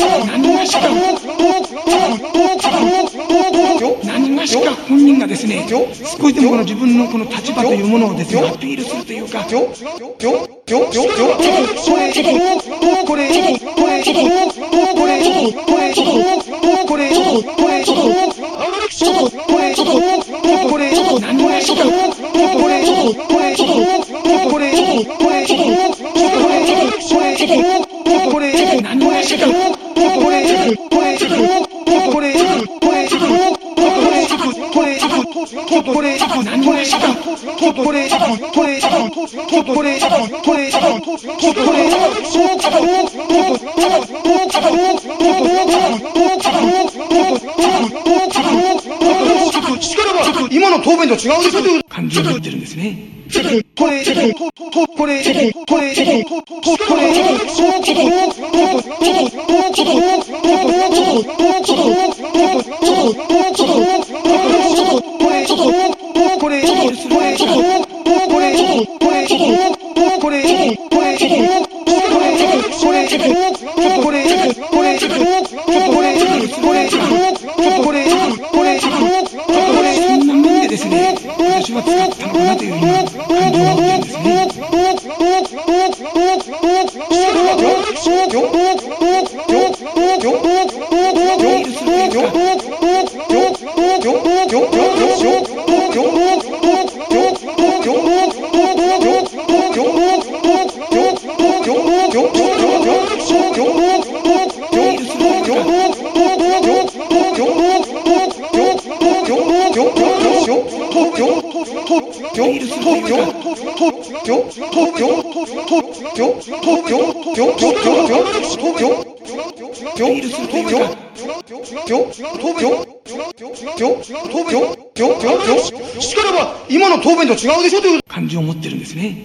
何がしか本人がですね少しでもこの自分のこの立場というものをですねアピールするというか何がしか何がしか何がしか今の答弁と違うでしょという感情を持ってるんですねこれ、これ、これ、これ、そんな面でですね私は使ったのという今感東京しからば今の答弁と違うでしょという感情を持ってるんですね